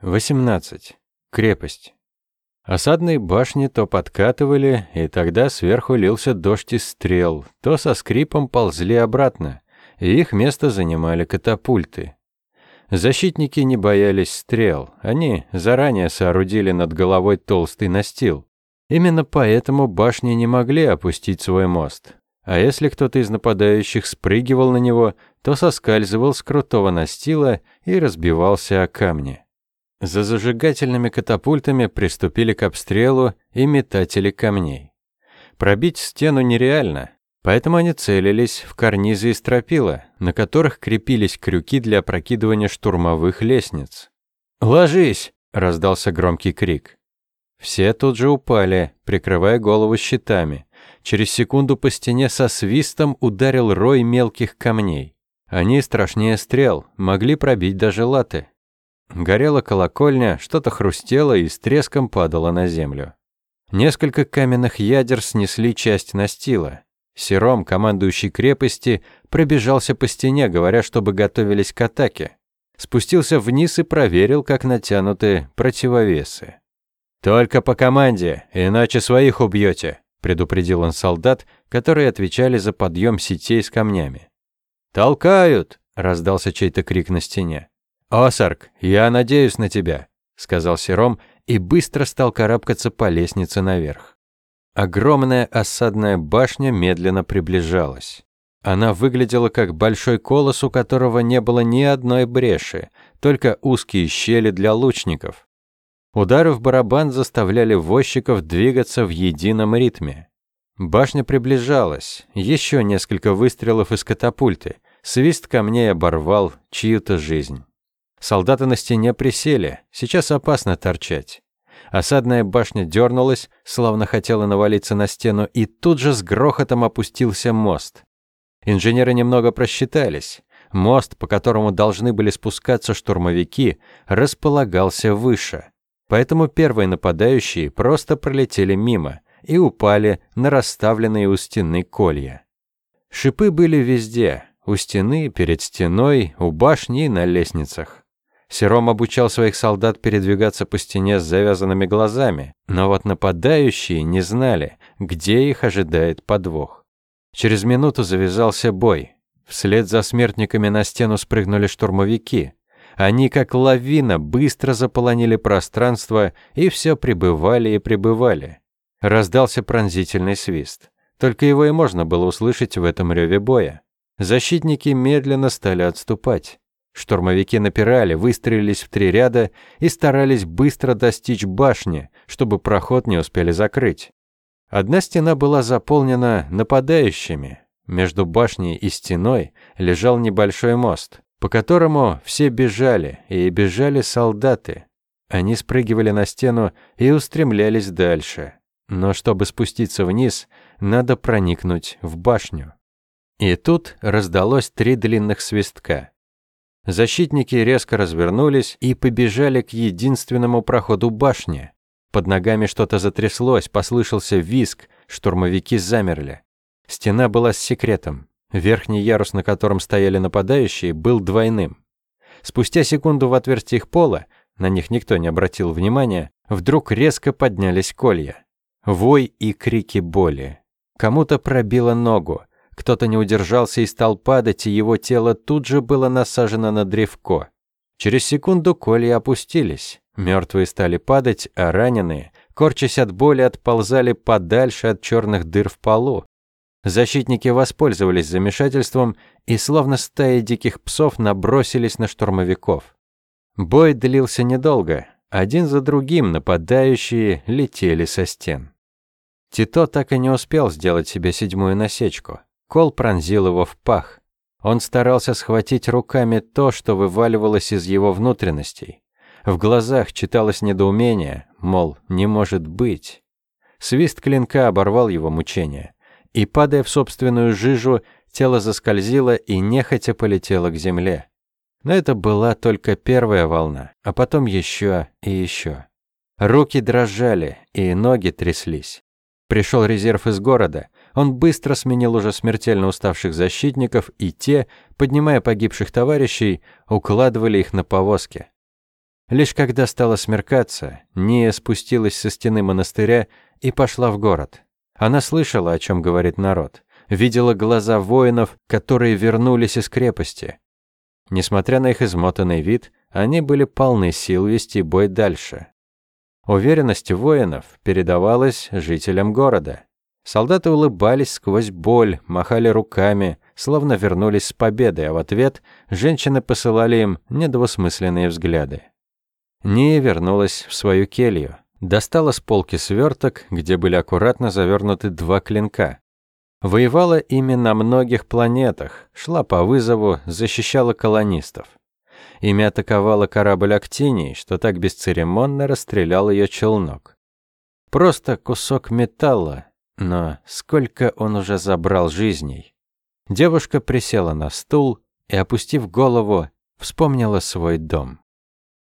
18. Крепость. Осадные башни то подкатывали, и тогда сверху лился дождь из стрел, то со скрипом ползли обратно, и их место занимали катапульты. Защитники не боялись стрел, они заранее соорудили над головой толстый настил. Именно поэтому башни не могли опустить свой мост. А если кто-то из нападающих спрыгивал на него, то соскальзывал с крутого настила и разбивался о камни. За зажигательными катапультами приступили к обстрелу и метатели камней. Пробить стену нереально, поэтому они целились в карнизы и стропила, на которых крепились крюки для опрокидывания штурмовых лестниц. «Ложись!» — раздался громкий крик. Все тут же упали, прикрывая голову щитами. Через секунду по стене со свистом ударил рой мелких камней. Они страшнее стрел, могли пробить даже латы. Горела колокольня, что-то хрустело и с треском падало на землю. Несколько каменных ядер снесли часть настила. Сером, командующий крепости, пробежался по стене, говоря, чтобы готовились к атаке. Спустился вниз и проверил, как натянуты противовесы. «Только по команде, иначе своих убьете», — предупредил он солдат, которые отвечали за подъем сетей с камнями. «Толкают!» — раздался чей-то крик на стене. «Осарк, я надеюсь на тебя», — сказал Сером и быстро стал карабкаться по лестнице наверх. Огромная осадная башня медленно приближалась. Она выглядела как большой колос, у которого не было ни одной бреши, только узкие щели для лучников. Удары в барабан заставляли возчиков двигаться в едином ритме. Башня приближалась, еще несколько выстрелов из катапульты, свист камней оборвал чью-то жизнь. Солдаты на стене присели, сейчас опасно торчать. Осадная башня дернулась, словно хотела навалиться на стену, и тут же с грохотом опустился мост. Инженеры немного просчитались. Мост, по которому должны были спускаться штурмовики, располагался выше. Поэтому первые нападающие просто пролетели мимо и упали на расставленные у стены колья. Шипы были везде, у стены, перед стеной, у башни и на лестницах. Сером обучал своих солдат передвигаться по стене с завязанными глазами, но вот нападающие не знали, где их ожидает подвох. Через минуту завязался бой. Вслед за смертниками на стену спрыгнули штурмовики. Они, как лавина, быстро заполонили пространство и все прибывали и прибывали. Раздался пронзительный свист. Только его и можно было услышать в этом реве боя. Защитники медленно стали отступать. Штурмовики напирали, выстрелились в три ряда и старались быстро достичь башни, чтобы проход не успели закрыть. Одна стена была заполнена нападающими. Между башней и стеной лежал небольшой мост, по которому все бежали, и бежали солдаты. Они спрыгивали на стену и устремлялись дальше. Но чтобы спуститься вниз, надо проникнуть в башню. И тут раздалось три длинных свистка. Защитники резко развернулись и побежали к единственному проходу башни. Под ногами что-то затряслось, послышался визг, штурмовики замерли. Стена была с секретом. Верхний ярус, на котором стояли нападающие, был двойным. Спустя секунду в отверстиях пола, на них никто не обратил внимания, вдруг резко поднялись колья. Вой и крики боли. Кому-то пробило ногу, кто-то не удержался и стал падать, и его тело тут же было насажено на древко. Через секунду коли опустились. Мертвые стали падать, а раненые, корчась от боли, отползали подальше от черных дыр в полу. Защитники воспользовались замешательством и, словно стая диких псов, набросились на штурмовиков. Бой длился недолго. Один за другим нападающие летели со стен. Тито так и не успел сделать себе седьмую насечку. Кол пронзил его в пах. Он старался схватить руками то, что вываливалось из его внутренностей. В глазах читалось недоумение, мол, не может быть. Свист клинка оборвал его мучения. И, падая в собственную жижу, тело заскользило и нехотя полетело к земле. Но это была только первая волна, а потом еще и еще. Руки дрожали, и ноги тряслись. Пришел резерв из города, он быстро сменил уже смертельно уставших защитников, и те, поднимая погибших товарищей, укладывали их на повозки. Лишь когда стало смеркаться, Ния спустилась со стены монастыря и пошла в город. Она слышала, о чем говорит народ, видела глаза воинов, которые вернулись из крепости. Несмотря на их измотанный вид, они были полны сил вести бой дальше. Уверенность воинов передавалась жителям города. Солдаты улыбались сквозь боль, махали руками, словно вернулись с победой, а в ответ женщины посылали им недвусмысленные взгляды. Ния вернулась в свою келью, достала с полки сверток, где были аккуратно завернуты два клинка. Воевала ими на многих планетах, шла по вызову, защищала колонистов. Ими атаковала корабль Актиний, что так бесцеремонно расстрелял ее челнок. Просто кусок металла, но сколько он уже забрал жизней. Девушка присела на стул и, опустив голову, вспомнила свой дом.